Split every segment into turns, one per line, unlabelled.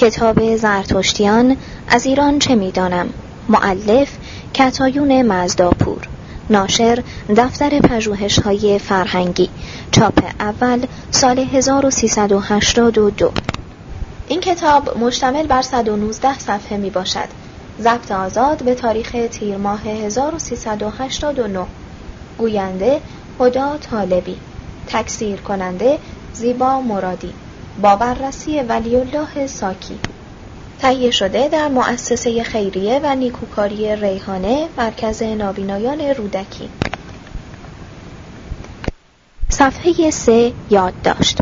کتاب زرتشتیان از ایران چه می‌دانم؟ معلف کتایون مزداپور ناشر دفتر پژوهش های فرهنگی چاپ اول سال 1382 این کتاب مشتمل بر 119 صفحه می باشد ضبط آزاد به تاریخ تیر ماه 1389 گوینده هدا طالبی. تکثیر کننده زیبا مرادی. با بررسی ولی الله ساکی. تهیه شده در مؤسسه خیریه و نیکوکاری ریحانه مرکز نابینایان رودکی. صفحه سه یادداشت.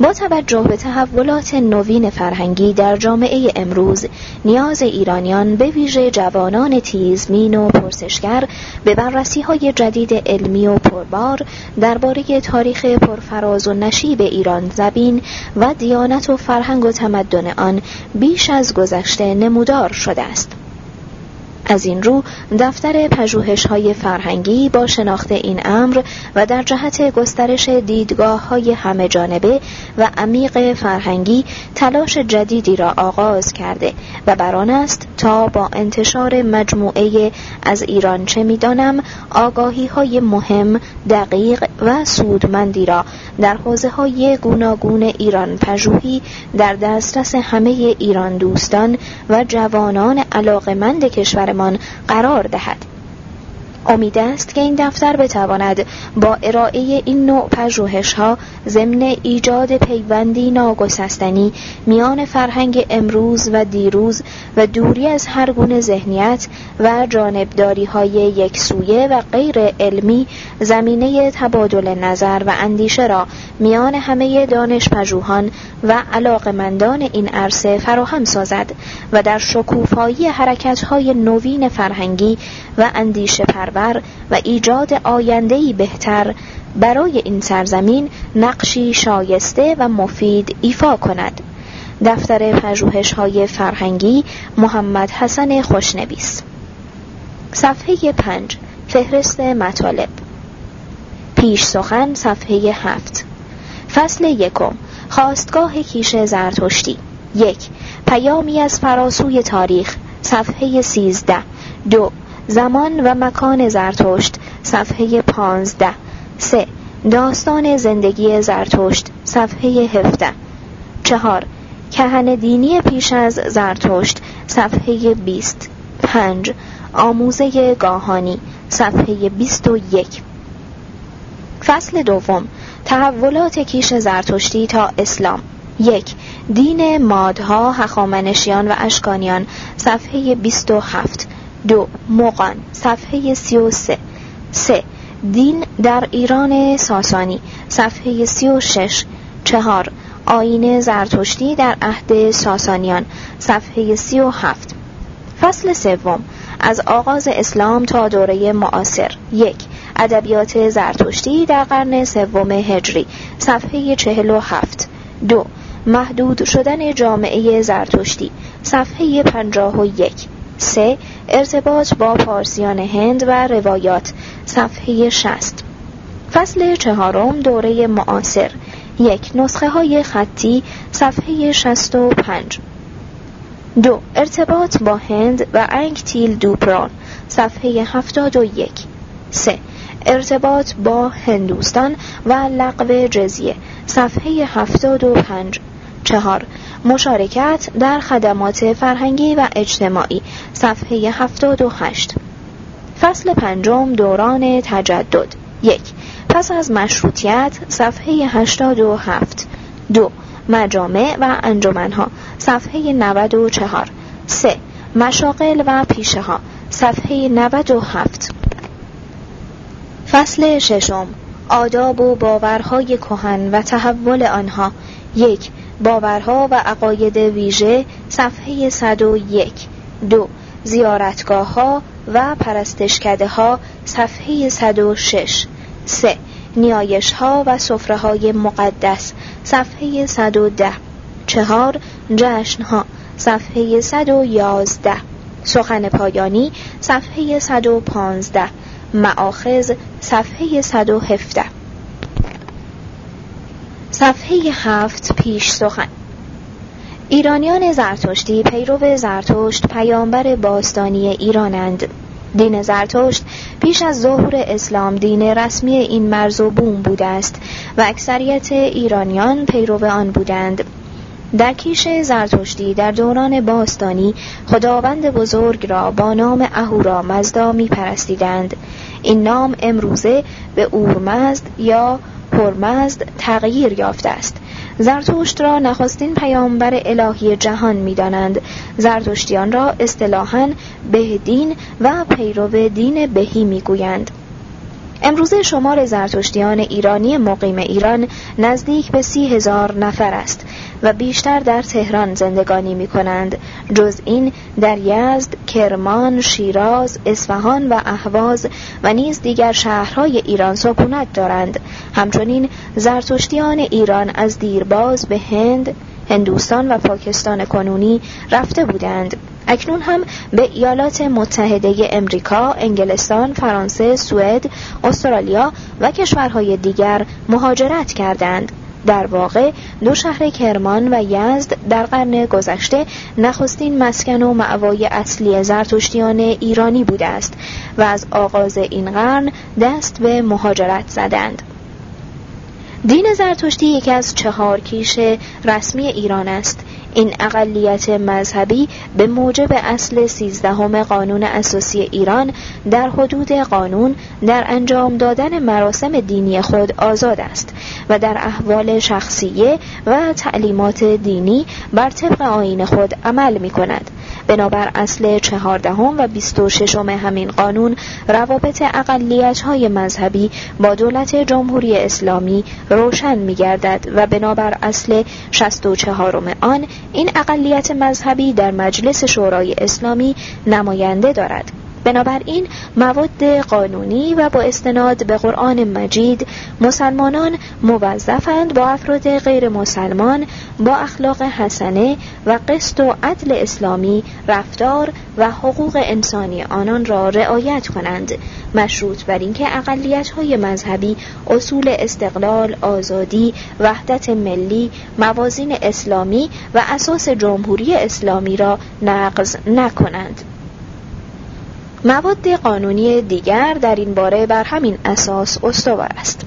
با توجه به تحولات نوین فرهنگی در جامعه امروز نیاز ایرانیان به ویژه جوانان تیزمین و پرسشگر به بررسی های جدید علمی و پربار درباره تاریخ پرفراز و نشیب ایران زبین و دیانت و فرهنگ و تمدن آن بیش از گذشته نمودار شده است. از این رو دفتر پژوهش های فرهنگی با شناخت این امر و در جهت گسترش دیدگاه های همه جانبه و عمیق فرهنگی تلاش جدیدی را آغاز کرده و بران است تا با انتشار مجموعه از ایران چه می‌دانم آگاهی های مهم دقیق و سودمندی را در حوزه های گوناگون ایران پژوهی در دسترس همه ایران دوستان و جوانان علاقمند قرار دهد. امید است که این دفتر بتواند با ارائه این نوع پژوهش ها ضمن ایجاد پیوندی ناگسستنی میان فرهنگ امروز و دیروز و دوری از هر گونه ذهنیت و جانبداری های یکسویه و غیر علمی زمینه تبادل نظر و اندیشه را میان همه دانش پژوهان و علاقمندان این عرصه فراهم سازد و در شکوفایی حرکت های نوین فرهنگی و اندیشه پرور و ایجاد آیندهی بهتر برای این سرزمین نقشی شایسته و مفید ایفا کند. دفتر پژوهش های فرهنگی محمد حسن خوشنویس. صفحه پنج فهرست مطالب. پیش سخن صفحه هفت. فصل یکم خواستگاه کیش زرتشتی. یک پیامی از فراسوی تاریخ. صفحه سیزده. دو زمان و مکان زرتشت صفحه پانزده. سه داستان زندگی زرتشت صفحه هفته چهار کهن دینی پیش از زرتشت صفحه بیست. پنج آموزه گاهانی صفحه بیست و یک. فصل دوم تحولات کیش زرتشتی تا اسلام. یک دین مادها هخامنشیان و اشکانیان صفحه 27 دو مقان صفحه 33 سه. دین در ایران ساسانی. صفحه 36 چهار آین زرتشتی در عهد ساسانیان. صفحه 37 فصل سوم. از آغاز اسلام تا دوره معاصر. یک ادبیات زرتشتی در قرن سوم هجری. صفحه 47 دو محدود شدن جامعه زرتشتی. صفحه 51 سه ارتباط با پارسیان هند و روایات صفحه 60 فصل چهارم دوره معاصر. یک نسخه های خطی صفحه 65 دو ارتباط با هند و انکتیل دوپران صفحه 71 سه ارتباط با هندوستان و لقب جزیه صفحه 75 چهار مشارکت در خدمات فرهنگی و اجتماعی. صفحه 78 فصل پنجم دوران تجدد. یک. پس از مشروطیت صفحه 87 دو. مجامع و انجمنها. صفحه 94 سه. مشاقل و پیشه ها صفحه 97 فصل ششم. آداب و باورهای کهن و تحول آنها. یک. باورها و عقاید ویژه صفحه 101 دو زیارتگاه ها و پرستشکده ها صفحه 106 سه نیایش ها و صفره های مقدس صفحه 110 چهار جشن ها صفحه 111 سخن پایانی صفحه 115 معاخذ صفحه 117 صفحه هفت پیش سخن. ایرانیان زرتشتی پیرو زرتشت پیامبر باستانی ایرانند. دین زرتشت پیش از ظهور اسلام دین رسمی این مرز و بوم بوده است و اکثریت ایرانیان پیرو آن بودند. در کیش زرتشتی در دوران باستانی خداوند بزرگ را با نام اهورا مزدا می پرستیدند. این نام امروزه به اورمزد یا پرمزد تغییر یافته است. زرتشت را نخستین پیامبر الهی جهان می‌دانند. زرتشتیان را اصطلاحاً بهدین و پیرو دین بهی می‌گویند. امروزه شمار زرتشتیان ایرانی مقیم ایران نزدیک به سی هزار نفر است و بیشتر در تهران زندگانی می کنند جز این در یزد، کرمان، شیراز، اصفهان و اهواز و نیز دیگر شهرهای ایران سکونت دارند. همچنین زرتشتیان ایران از دیرباز به هند، هندوستان و پاکستان کنونی رفته بودند اکنون هم به ایالات متحده امریکا، انگلستان، فرانسه، سوئد، استرالیا و کشورهای دیگر مهاجرت کردند. در واقع دو شهر کرمان و یزد در قرن گذشته نخستین مسکن و معوای اصلی زرتشتیان ایرانی بوده است و از آغاز این قرن دست به مهاجرت زدند. دین زرتشتی یکی از چهار کیش رسمی ایران است. این اقلیت مذهبی به موجب اصل سیزدهم قانون اساسی ایران در حدود قانون در انجام دادن مراسم دینی خود آزاد است و در احوال شخصیه و تعلیمات دینی بر طبق آین خود عمل می کند. بنابر اصل چهاردهم و بیست و ششم همین قانون روابط اقلیت های مذهبی با دولت جمهوری اسلامی روشن می گردد و بنابر اصل شست و چهارم آن این اقلیت مذهبی در مجلس شورای اسلامی نماینده دارد. بنابراین مواد قانونی و با استناد به قرآن مجید مسلمانان موظفند با افراد غیر مسلمان با اخلاق حسنه و قسط و عدل اسلامی رفتار و حقوق انسانی آنان را رعایت کنند مشروط بر اینکه اقلیت های مذهبی اصول استقلال، آزادی، وحدت ملی، موازین اسلامی و اساس جمهوری اسلامی را نقض نکنند. مواد قانونی دیگر در این باره بر همین اساس استوار است.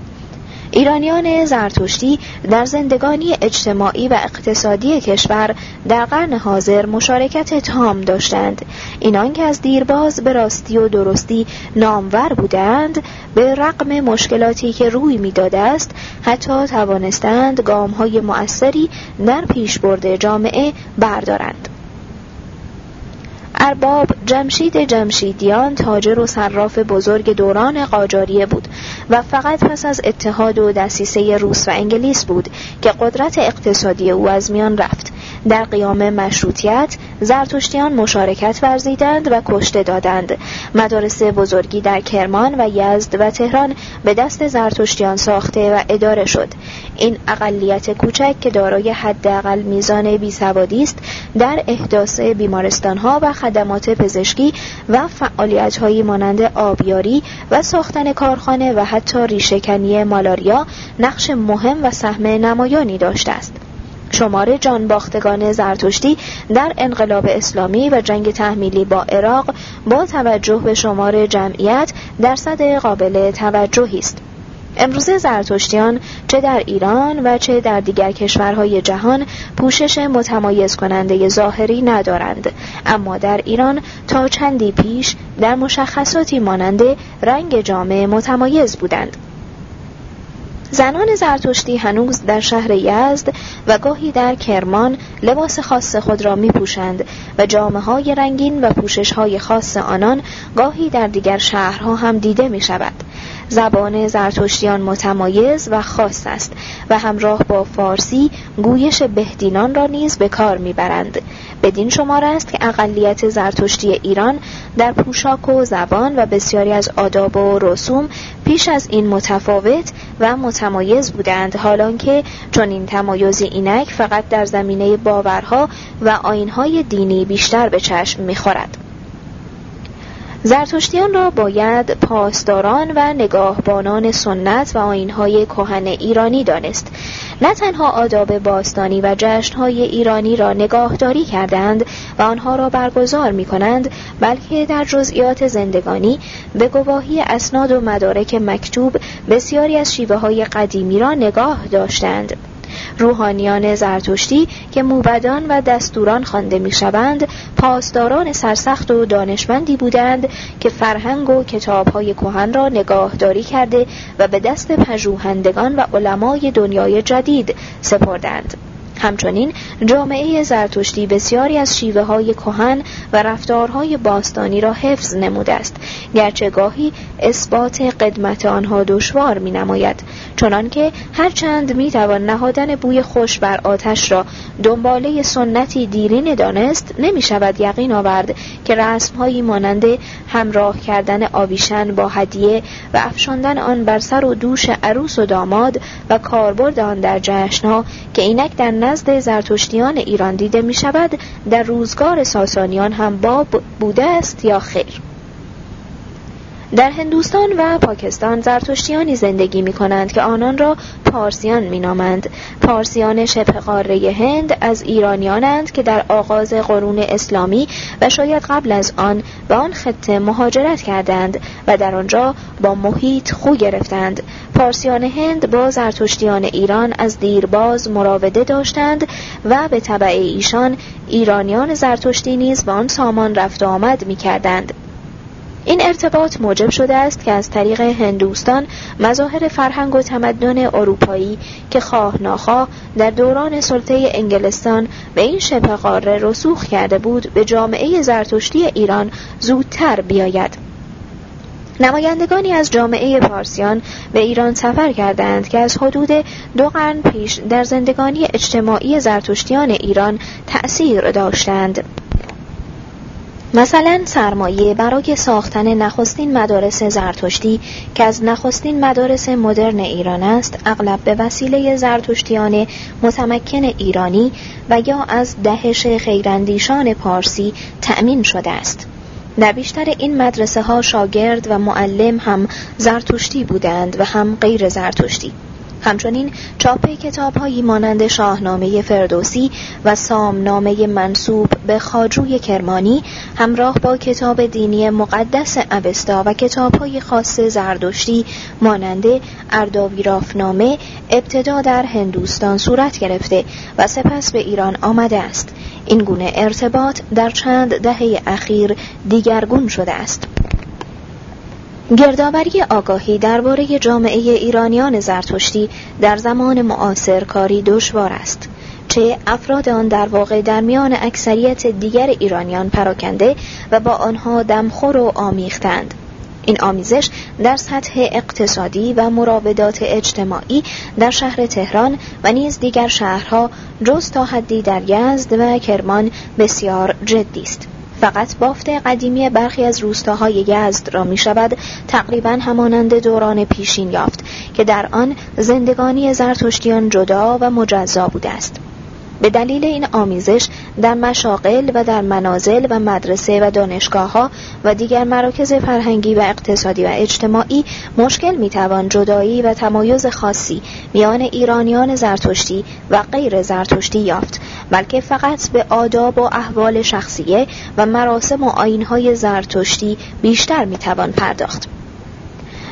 ایرانیان زرتشتی در زندگانی اجتماعی و اقتصادی کشور در قرن حاضر مشارکت تام داشتند اینان که از دیرباز به راستی و درستی نامور بودند به رقم مشکلاتی که روی می‌داده است حتی توانستند گام های مؤثری در پیشبرد جامعه بردارند ارباب جمشید جمشیدیان تاجر و صراف بزرگ دوران قاجاریه بود و فقط پس از اتحاد و دسیسه روس و انگلیس بود که قدرت اقتصادی او از میان رفت. در قیام مشروطیت زرتشتیان مشارکت ورزیدند و کشته دادند. مدارس بزرگی در کرمان و یزد و تهران به دست زرتشتیان ساخته و اداره شد. این اقلیت کوچک که دارای حداقل میزان بیسوادی است در احداث بیمارستانها و خدمات پزشکی و فعالیتهایی مانند آبیاری و ساختن کارخانه و حتی ریشهکنی مالاریا نقش مهم و سهم نمایانی داشته است. شمار جانباختگان زرتشتی در انقلاب اسلامی و جنگ تحمیلی با عراق با توجه به شمار جمعیت درصد قابل توجهی است. امروزه زرتشتیان چه در ایران و چه در دیگر کشورهای جهان پوشش متمایز کننده ظاهری ندارند. اما در ایران تا چندی پیش در مشخصاتی مانند رنگ جامعه متمایز بودند. زنان زرتشتی هنوز در شهر یزد و گاهی در کرمان لباس خاص خود را می پوشند و جامعه های رنگین و پوشش های خاص آنان گاهی در دیگر شهرها هم دیده می شود. زبان زرتشتیان متمایز و خاص است و همراه با فارسی گویش بهدینان را نیز به کار می‌برند. بدین شمار است که اقلیت زرتشتی ایران در پوشاک و زبان و بسیاری از آداب و رسوم پیش از این متفاوت و متمایز بودند حالان که چون این تمایزی اینک فقط در زمینه باورها و آینهای دینی بیشتر به چشم می‌خورد. زرتشتیان را باید پاسداران و نگاهبانان سنت و آینهای کهن ایرانی دانست. نه تنها آداب باستانی و جشنهای ایرانی را نگاهداری کردند و آنها را برگزار می کنند بلکه در جزئیات زندگانی به گواهی اسناد و مدارک مکتوب بسیاری از شیوه های قدیمی را نگاه داشتند. روحانیان زرتشتی که موبدان و دستوران خوانده می‌شوند پاسداران سرسخت و دانشمندی بودند که فرهنگ و کتابهای کهن را نگاهداری کرده و به دست پژوهندگان و علمای دنیای جدید سپردند. همچنین جامعه زرتشتی بسیاری از شیوه های کهن و رفتارهای باستانی را حفظ نموده است. گرچه گاهی اثبات قدمت آنها دشوار می نماید چنانکه هرچند می توان نهادن بوی خوش بر آتش را دنباله سنتی دیرین دانست نمی شود یقین آورد که رسمهایی مانند همراه کردن آویشن با هدیه و افشاندن آن بر سر و دوش عروس و داماد و کاربرد آن در جشنها که اینک در نزد زرتشتیان ایران دیده می شود در روزگار ساسانیان هم باب بوده است یا خیر؟ در هندوستان و پاکستان زرتشتیانی زندگی می کنند که آنان را پارسیان می نامند. پارسیان شبه قاره هند از ایرانیانند که در آغاز قرون اسلامی و شاید قبل از آن به آن خطه مهاجرت کردند و در آنجا با محیط خو گرفتند. پارسیان هند با زرتشتیان ایران از دیرباز مراوده داشتند و به طبع ایشان ایرانیان زرتشتی نیز به آن سامان رفت و آمد می کردند. این ارتباط موجب شده است که از طریق هندوستان مظاهر فرهنگ و تمدن اروپایی که خواه ناخواه در دوران سلطه انگلستان به این شبه قاره رسوخ کرده بود به جامعه زرتشتی ایران زودتر بیاید. نمایندگانی از جامعه پارسیان به ایران سفر کردند که از حدود دو قرن پیش در زندگانی اجتماعی زرتشتیان ایران تأثیر داشتند. مثلا سرمایه برای ساختن نخستین مدارس زرتشتی که از نخستین مدارس مدرن ایران است اغلب به وسیله زرتشتیان متمکن ایرانی و یا از دهش خیراندیشان پارسی تأمین شده است. در بیشتر این مدرسه ها شاگرد و معلم هم زرتشتی بودند و هم غیر زرتشتی. همچنین چاپ کتابهایی مانند شاهنامه فردوسی و سامنامه منصوب به خاجوی کرمانی همراه با کتاب دینی مقدس اوستا و کتابهای خاص زردشتی مانند ارداویرافنامه ابتدا در هندوستان صورت گرفته و سپس به ایران آمده است. این گونه ارتباط در چند دهه اخیر دیگرگون شده است. گردآوری آگاهی درباره جامعه ایرانیان زرتشتی در زمان معاصر کاری دشوار است. چه افراد آن در واقع در میان اکثریت دیگر ایرانیان پراکنده و با آنها دمخور و آمیختند. این آمیزش در سطح اقتصادی و مراودات اجتماعی در شهر تهران و نیز دیگر شهرها جز تا حدی در یزد و کرمان بسیار جدی است. فقط بافت قدیمی برخی از روستاهای یزد را می شود تقریبا همانند دوران پیشین یافت که در آن زندگانی زرتشتیان جدا و مجزا بوده است. به دلیل این آمیزش در مشاقل و در منازل و مدرسه و دانشگاه ها و دیگر مراکز فرهنگی و اقتصادی و اجتماعی مشکل می‌توان جدایی و تمایز خاصی میان ایرانیان زرتشتی و غیر زرتشتی یافت بلکه فقط به آداب و احوال شخصیه و مراسم و آینهای زرتشتی بیشتر می‌توان پرداخت.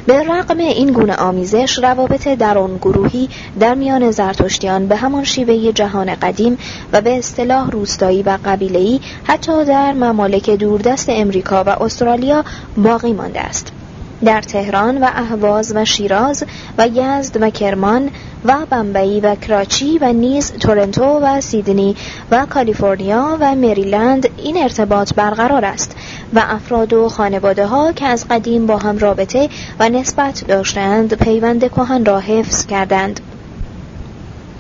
به رغم این گونه آمیزش روابط درون گروهی در میان زرتشتیان به همان شیوه جهان قدیم و به اصطلاح روستایی و قبیله‌ای حتی در ممالک دوردست امریکا و استرالیا باقی مانده است. در تهران و اهواز و شیراز و یزد و کرمان و بمبئی و کراچی و نیز تورنتو و سیدنی و کالیفرنیا و مریلند این ارتباط برقرار است و افراد و خانواده ها که از قدیم با هم رابطه و نسبت داشتند پیوند کهن را حفظ کردند.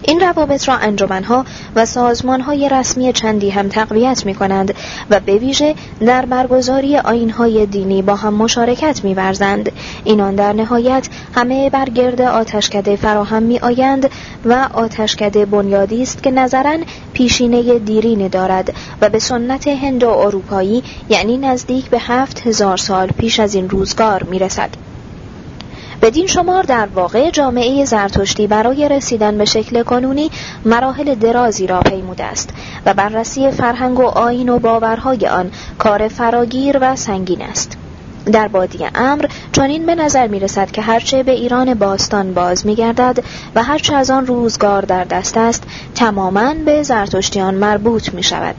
این روابط را انجمنها و سازمانهای رسمی چندی هم تقویت می کنند و به ویژه در برگزاری آینهای دینی با هم مشارکت می ورزند. اینان در نهایت همه بر گرد آتشکده فراهم می آیند و آتشکده بنیادی است که نظرا پیشینه دیرین دارد و به سنت هند و اروپایی یعنی نزدیک به هفت هزار سال پیش از این روزگار می رسد. بدین شمار در واقع جامعه زرتشتی برای رسیدن به شکل قانونی مراحل درازی را پیموده است و بررسی فرهنگ و آین و باورهای آن کار فراگیر و سنگین است. در بادی امر چنین به نظر می رسد که هرچه به ایران باستان باز می گردد و هرچه از آن روزگار در دست است تماما به زرتشتیان مربوط می شود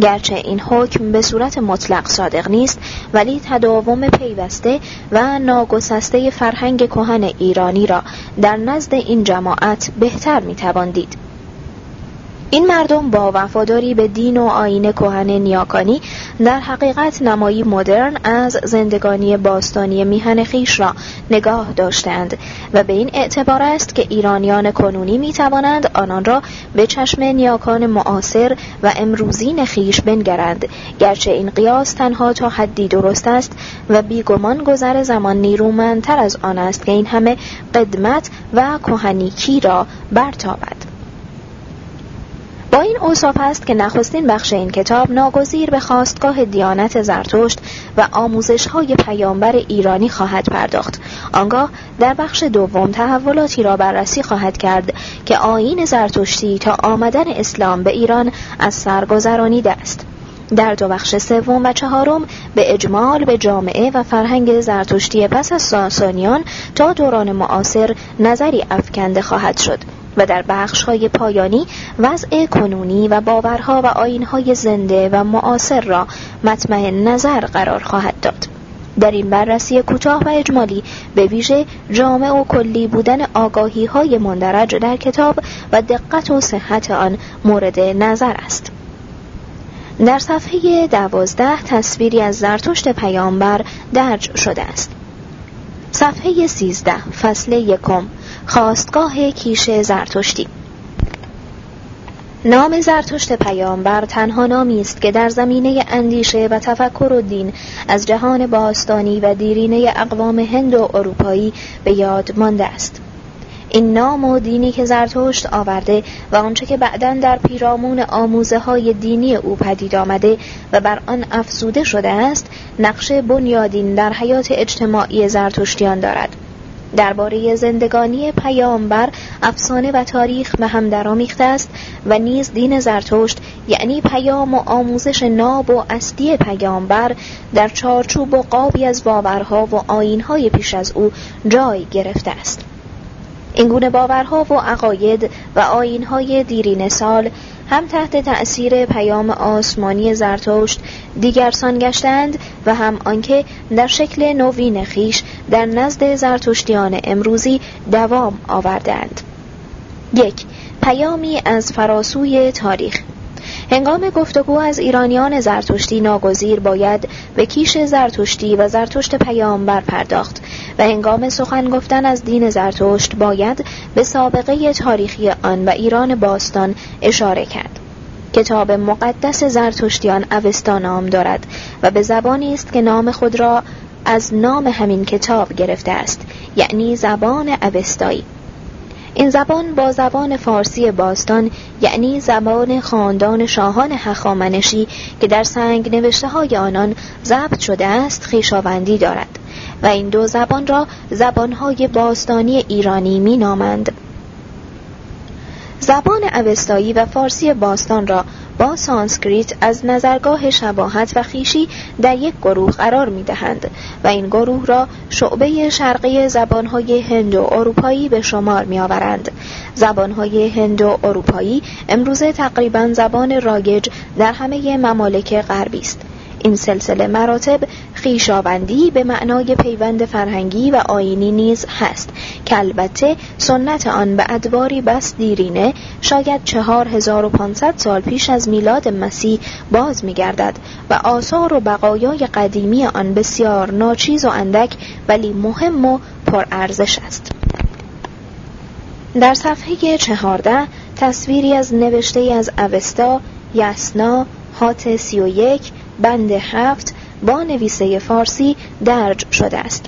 گرچه این حکم به صورت مطلق صادق نیست ولی تداوم پیوسته و ناگسسته فرهنگ کهن ایرانی را در نزد این جماعت بهتر می توان دید. این مردم با وفاداری به دین و آین کهن نیاکانی در حقیقت نمایی مدرن از زندگانی باستانی میهن خیش را نگاه داشتند و به این اعتبار است که ایرانیان کنونی می توانند آنان را به چشم نیاکان معاصر و امروزین خیش بنگرند. گرچه این قیاس تنها تا حدی درست است و بیگمان گذر زمان نیرومندتر از آن است که این همه قدمت و کهنیکی را برتابد. این اوصاف است که نخستین بخش این کتاب ناگزیر به خواستگاه دیانت زرتشت و آموزش های پیامبر ایرانی خواهد پرداخت. آنگاه در بخش دوم تحولاتی را بررسی خواهد کرد که آین زرتشتی تا آمدن اسلام به ایران از سرگذرانیده است. در دو بخش سوم و چهارم به اجمال به جامعه و فرهنگ زرتشتی پس از ساسانیان تا دوران معاصر نظری افکنده خواهد شد. و در بخش های پایانی وضع کنونی و باورها و آینهای زنده و معاصر را مطمع نظر قرار خواهد داد. در این بررسی کوتاه و اجمالی به ویژه جامع و کلی بودن آگاهی های مندرج در کتاب و دقت و صحت آن مورد نظر است. در صفحه دوازده تصویری از زرتشت پیامبر درج شده است. صفحه سیزده فصل یکم خواستگاه کیش زرتشتی. نام زرتشت پیامبر تنها نامی است که در زمینه اندیشه و تفکر و دین از جهان باستانی و دیرینه اقوام هند و اروپایی به یاد مانده است. این نام و دینی که زرتشت آورده و آنچه که بعدا در پیرامون آموزه های دینی او پدید آمده و بر آن افزوده شده است نقش بنیادین در حیات اجتماعی زرتشتیان دارد. درباره زندگانی پیامبر افسانه و تاریخ به هم درآمیخته است و نیز دین زرتشت یعنی پیام و آموزش ناب و اصلی پیامبر در چارچوب و قابی از باورها و آینهای پیش از او جای گرفته است. این گونه باورها و عقاید و آینهای دیرین سال هم تحت تأثیر پیام آسمانی زرتشت دیگرسان گشتند و هم آنکه در شکل نوین خیش در نزد زرتشتیان امروزی دوام آوردند. یک پیامی از فراسوی تاریخ. هنگام گفتگو از ایرانیان زرتشتی ناگزیر باید به کیش زرتشتی و زرتشت پیامبر پرداخت و هنگام سخن گفتن از دین زرتشت باید به سابقه تاریخی آن و ایران باستان اشاره کرد. کتاب مقدس زرتشتیان اوستا نام دارد و به زبانی است که نام خود را از نام همین کتاب گرفته است یعنی زبان اوستایی. این زبان با زبان فارسی باستان یعنی زبان خاندان شاهان هخامنشی که در سنگ نوشته های آنان ضبط شده است خیشاوندی دارد. و این دو زبان را زبانهای باستانی ایرانی می نامند. زبان اوستایی و فارسی باستان را با سانسکریت از نظرگاه شباهت و خیشی در یک گروه قرار می دهند و این گروه را شعبه شرقی زبانهای هند و اروپایی به شمار می آورند. زبانهای هند و اروپایی امروزه تقریبا زبان رایج در همه ممالک غربی است. این سلسله مراتب خیشاوندی به معنای پیوند فرهنگی و آینی نیز هست که البته سنت آن به ادواری بس دیرینه شاید چهار هزار و پانصد سال پیش از میلاد مسیح باز میگردد و آثار و بقایای قدیمی آن بسیار ناچیز و اندک ولی مهم و پرارزش است. در صفحه چهارده تصویری از نوشته از اوستا یسنا هات سی و یک بند هفت با نویسه فارسی درج شده است.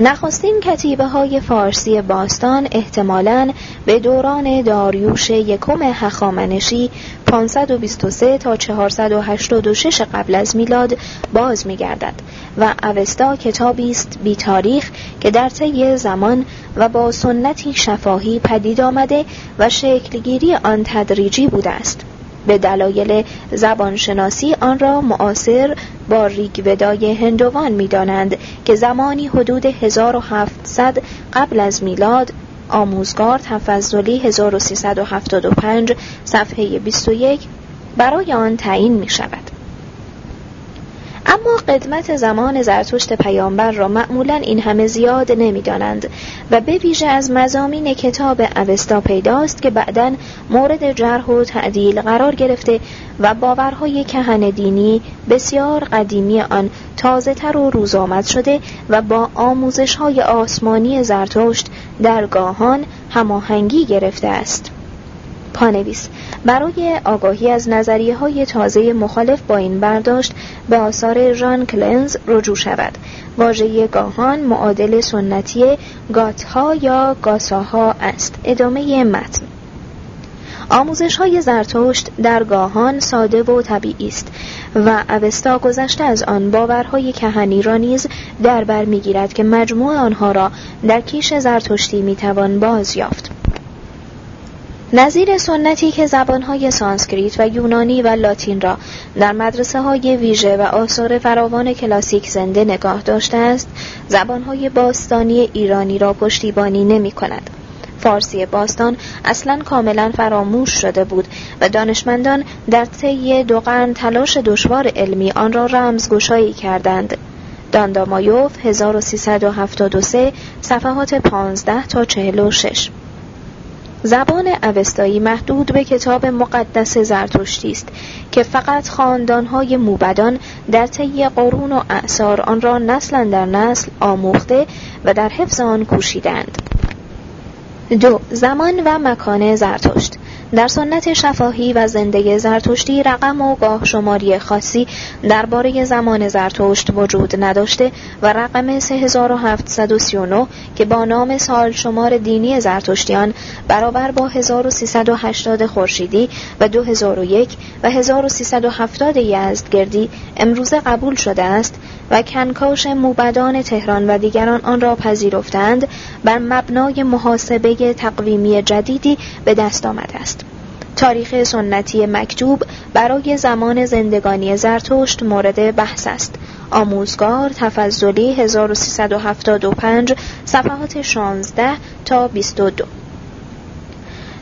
نخستین کتیبه های فارسی باستان احتمالاً به دوران داریوش یکم هخامنشی 523 تا 486 قبل از میلاد باز می گردد و اوستا کتابی است بی تاریخ که در طی زمان و با سنتی شفاهی پدید آمده و شکلگیری آن تدریجی بوده است. به دلایل زبانشناسی آن را معاصر با ریگودای هندوان می‌دانند که زمانی حدود 1700 قبل از میلاد آموزگار تفضلی 1375 صفحه 21 برای آن تعیین می شود. اما قدمت زمان زرتشت پیامبر را معمولا این همه زیاد نمی‌دانند و به ویژه از مزامین کتاب اوستا پیداست که بعدا مورد جرح و تعدیل قرار گرفته و باورهای کهن دینی بسیار قدیمی آن تازه تر و روز آمد شده و با آموزش های آسمانی زرتشت در گاهان هماهنگی گرفته است. پانویس. برای آگاهی از نظریه های تازه مخالف با این برداشت به آثار ژان کلنز رجوع شود. واژه گاهان معادل سنتی گاتها یا گاساها است. ادامه متن. آموزش های زرتشت در گاهان ساده و طبیعی است و اوستا گذشته از آن باورهای کهنی را نیز در بر می‌گیرد که مجموع آنها را در کیش زرتشتی می‌توان باز یافت نظیر سنتی که زبانهای سانسکریت و یونانی و لاتین را در مدرسه های ویژه و آثار فراوان کلاسیک زنده نگاه داشته است زبانهای باستانی ایرانی را پشتیبانی نمی کند. فارسی باستان اصلا کاملا فراموش شده بود و دانشمندان در طی دو قرن تلاش دشوار علمی آن را رمزگشایی کردند. داندامایوف 1373 صفحات 15 تا 46 زبان اوستایی محدود به کتاب مقدس زرتشتی است که فقط خاندانهای موبدان در طی قرون و اعثار آن را نسلا در نسل آموخته و در حفظ آن کوشیدند. دو زمان و مکان زرتشت در سنت شفاهی و زندگی زرتشتی رقم و گاه شماری خاصی درباره زمان زرتشت وجود نداشته و رقم 3739 که با نام سال شمار دینی زرتشتیان برابر با 1380 خورشیدی و 2001 و 1370 یزدگردی امروزه قبول شده است و کنکاش موبدان تهران و دیگران آن را پذیرفتند بر مبنای محاسبه تقویمی جدیدی به دست آمده است. تاریخ سنتی مکتوب برای زمان زندگانی زرتشت مورد بحث است. آموزگار تفضلی 1375 صفحات 16 تا 22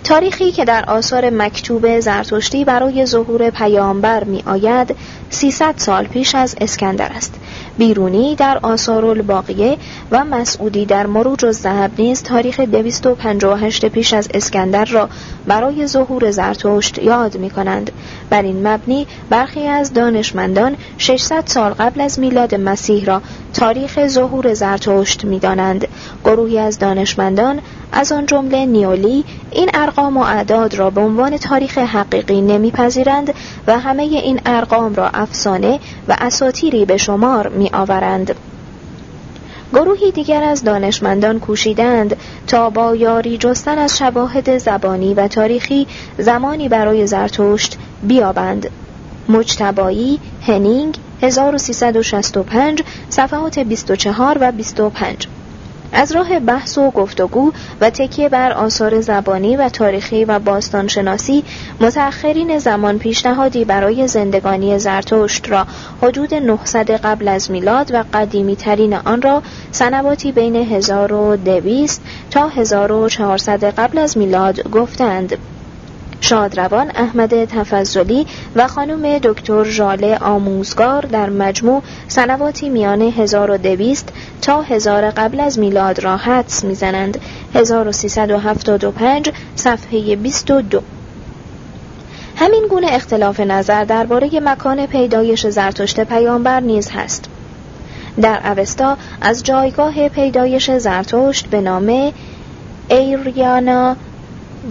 تاریخی که در آثار مکتوب زرتشتی برای ظهور پیامبر می آید 300 سال پیش از اسکندر است بیرونی در آثار الباقیه و مسعودی در مروج و نیز تاریخ 258 پیش از اسکندر را برای ظهور زرتشت یاد می کنند. بر این مبنی برخی از دانشمندان 600 سال قبل از میلاد مسیح را تاریخ ظهور زرتشت می دانند. گروهی از دانشمندان از آن جمله نیولی این ارقام و اعداد را به عنوان تاریخ حقیقی نمیپذیرند و همه این ارقام را افسانه و اساتیری به شمار می آورند. گروهی دیگر از دانشمندان کوشیدند تا با یاری جستن از شواهد زبانی و تاریخی زمانی برای زرتشت بیابند. مجتبایی، هنینگ، 1365 صفحات 24 و 25 از راه بحث و گفتگو و تکیه بر آثار زبانی و تاریخی و باستانشناسی متأخرین زمان پیشنهادی برای زندگانی زرتشت را حدود 900 قبل از میلاد و قدیمی ترین آن را سنواتی بین 1200 تا 1400 قبل از میلاد گفتند. شادروان احمد تفضلی و خانم دکتر ژاله آموزگار در مجموع سنواتی میان 1200 تا هزار قبل از میلاد را حدس می‌زنند. 1375 صفحه 22 همین گونه اختلاف نظر درباره مکان پیدایش زرتشت پیامبر نیز هست. در اوستا از جایگاه پیدایش زرتشت به نام ایریانا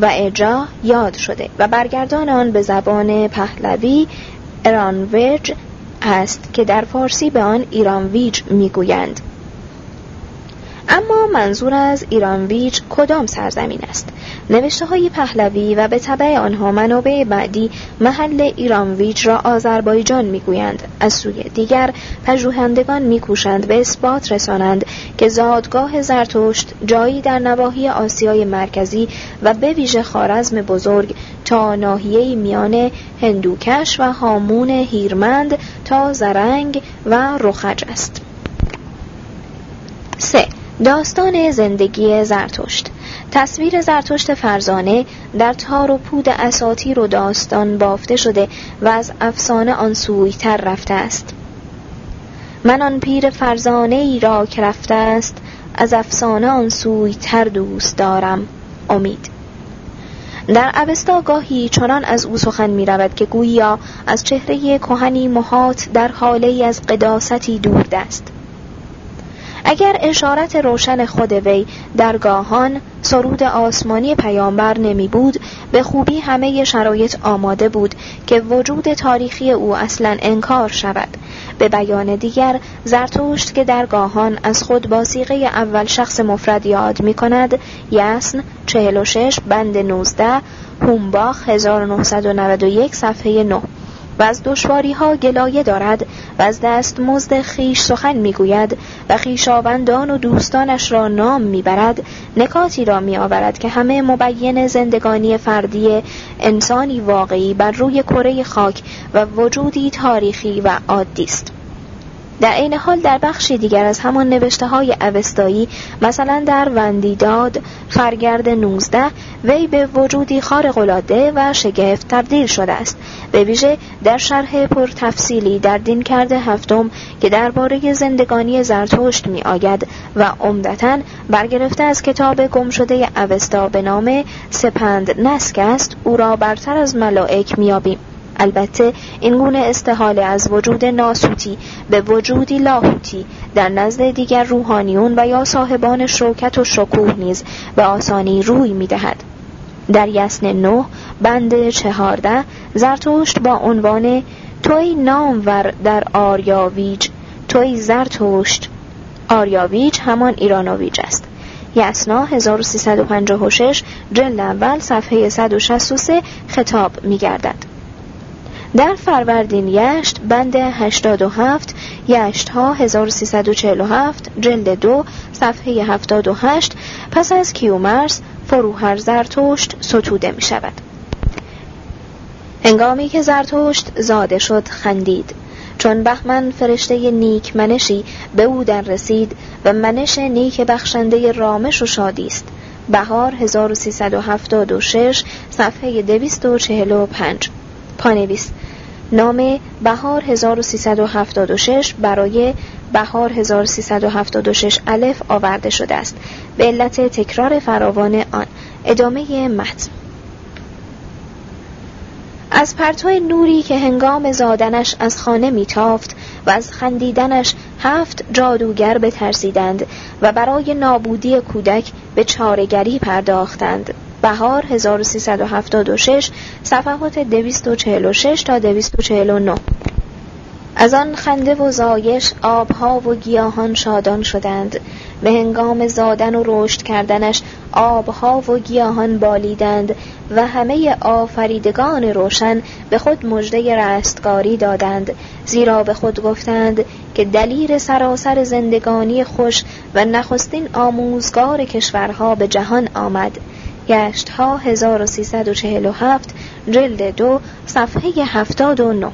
و اجا یاد شده و برگردان آن به زبان پهلوی ارانویج است که در فارسی به آن ایرانویج می‌گویند. اما منظور از ایرانویج کدام سرزمین است؟ نوشته های پهلوی و به طبع آنها منابع بعدی محل ایرانویج را آذربایجان می‌گویند از سوی دیگر پژوهندگان میکوشند به اثبات رسانند که زادگاه زرتشت جایی در نواحی آسیای مرکزی و به ویژه خارزم بزرگ تا ناحیه میان هندوکش و هامون هیرمند تا زرنگ و رخج است 3. داستان زندگی زرتشت تصویر زرتشت فرزانه در تار و پود اساطیر و داستان بافته شده و از افسانه آن تر رفته است. من آن پیر فرزانه ای را که رفته است از افسانه آن تر دوست دارم. امید. در اوستا گاهی چنان از او سخن می رود که گویا از چهره کهنی محات در حاله از قداستی دور است اگر اشارت روشن خود وی در گاهان سرود آسمانی پیامبر نمی بود به خوبی همه شرایط آماده بود که وجود تاریخی او اصلا انکار شود. به بیان دیگر زرتوشت که در گاهان از خود با سیغه اول شخص مفرد یاد می کند یسن 46 بند 19 هومباخ 1991 صفحه 9 و از دشواری ها گلایه دارد و از دست مزد خیش سخن می‌گوید و خیشاوندان و دوستانش را نام می‌برد. نکاتی را میآورد که همه مبین زندگانی فردی انسانی واقعی بر روی کره خاک و وجودی تاریخی و عادی است. در عین حال در بخشی دیگر از همان نوشته های اوستایی مثلا در وندیداد فرگرد 19 وی به وجودی خارق‌العاده و شگفت تبدیل شده است. به ویژه در شرح پرتفصیلی در دین کرده هفتم که درباره زندگانی زرتشت می آید و عمدتا برگرفته از کتاب گم شده اوستا به نام سپند نسک است او را برتر از ملائک میابیم البته این گونه استحاله از وجود ناسوتی به وجودی لاهوتی در نزد دیگر روحانیون و یا صاحبان شوکت و شکوه نیز به آسانی روی می دهد. در یسن نه بند چهارده زرتشت با عنوان توی نامور در آریاویج توی زرتشت آریاویج همان ایرانویج است یسنا 1356 جلد اول صفحه 163 خطاب می گردد. در فروردین یشت بند 87 یشت ها 1347 جلد دو صفحه 78 پس از کیومرس فروهر زرتشت ستوده می شود هنگامی که زرتشت زاده شد خندید. چون بهمن فرشته نیک منشی به او در رسید و منش نیک بخشنده رامش و شادی است. بهار 1376 صفحه 245 پانویس. نام بهار 1376 برای بهار 1376 الف آورده شده است. به علت تکرار فراوان آن. ادامه متن. از پرتو نوری که هنگام زادنش از خانه میتافت و از خندیدنش هفت جادوگر بترسیدند و برای نابودی کودک به چارگری پرداختند. بهار 1376 صفحات 246 تا 249 از آن خنده و زایش آبها و گیاهان شادان شدند. به هنگام زادن و رشد کردنش آبها و گیاهان بالیدند و همه آفریدگان روشن به خود مژده رستگاری دادند. زیرا به خود گفتند که دلیل سراسر زندگانی خوش و نخستین آموزگار کشورها به جهان آمد. گشت ها 1347 جلد دو صفحه 79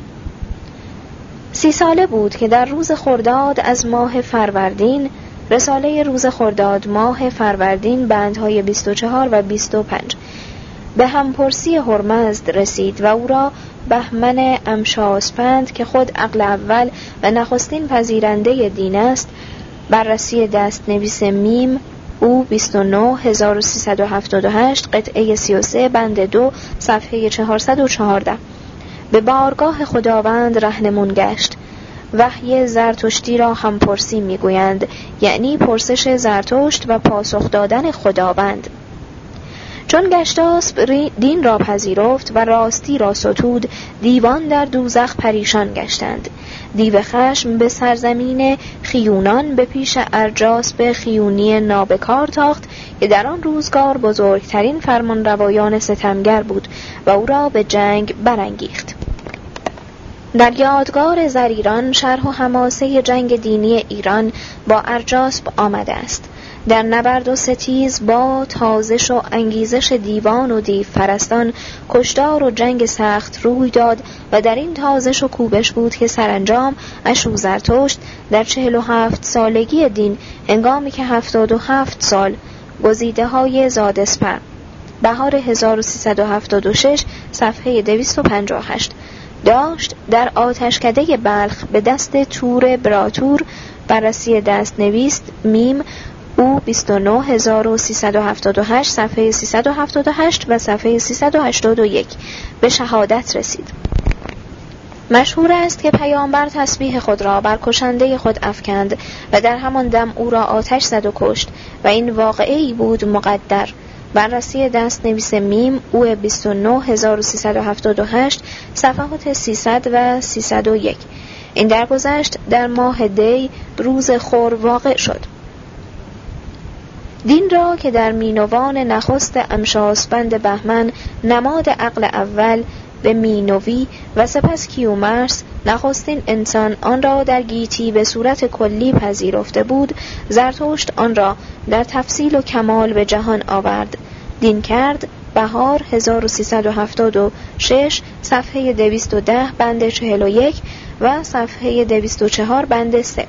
سی ساله بود که در روز خرداد از ماه فروردین رساله روز خرداد ماه فروردین بندهای 24 و 25 به همپرسی هرمزد رسید و او را بهمن امشاسپند که خود عقل اول و نخستین پذیرنده دین است بررسی دست نویس میم او 29 1378 قطعه 33 بند دو صفحه 414 به بارگاه خداوند رهنمون گشت. وحی زرتشتی را هم پرسی می‌گویند یعنی پرسش زرتشت و پاسخ دادن خداوند. چون گشتاسب دین را پذیرفت و راستی را ستود دیوان در دوزخ پریشان گشتند. دیو خشم به سرزمین خیونان به پیش ارجاس به خیونی نابکار تاخت که در آن روزگار بزرگترین فرمان روایان ستمگر بود و او را به جنگ برانگیخت. در یادگار زریران شرح و حماسه جنگ دینی ایران با ارجاسب آمده است. در نبرد و ستیز با تازش و انگیزش دیوان و دیو فرستان کشدار و جنگ سخت روی داد و در این تازش و کوبش بود که سرانجام اشو زرتشت در چهل و هفت سالگی دین انگامی که هفتاد و هفت سال گزیده های زادسپر بهار 1376 صفحه 258 داشت در آتشکده بلخ به دست تور براتور بررسی دست نویست میم او 29378 صفحه 378 و صفحه 381 به شهادت رسید. مشهور است که پیامبر تسبیح خود را بر کشنده خود افکند و در همان دم او را آتش زد و کشت و این واقعی بود مقدر. بررسی دست نویس میم او 29378 صفحات 300 و 301 این درگذشت در ماه دی روز خور واقع شد. دین را که در مینوان نخست امشاسپند بهمن نماد عقل اول به مینوی و سپس کیومرس نخستین انسان آن را در گیتی به صورت کلی پذیرفته بود زرتشت آن را در تفصیل و کمال به جهان آورد. دین کرد بهار 1376 صفحه 210 بند 41 و صفحه 204 بند 3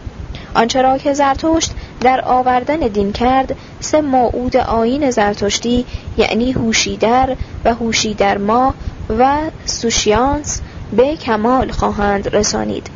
آنچه را که زرتشت در آوردن دین کرد سه موعود آین زرتشتی یعنی هوشیدر و هوشیدر ما و سوشیانس به کمال خواهند رسانید.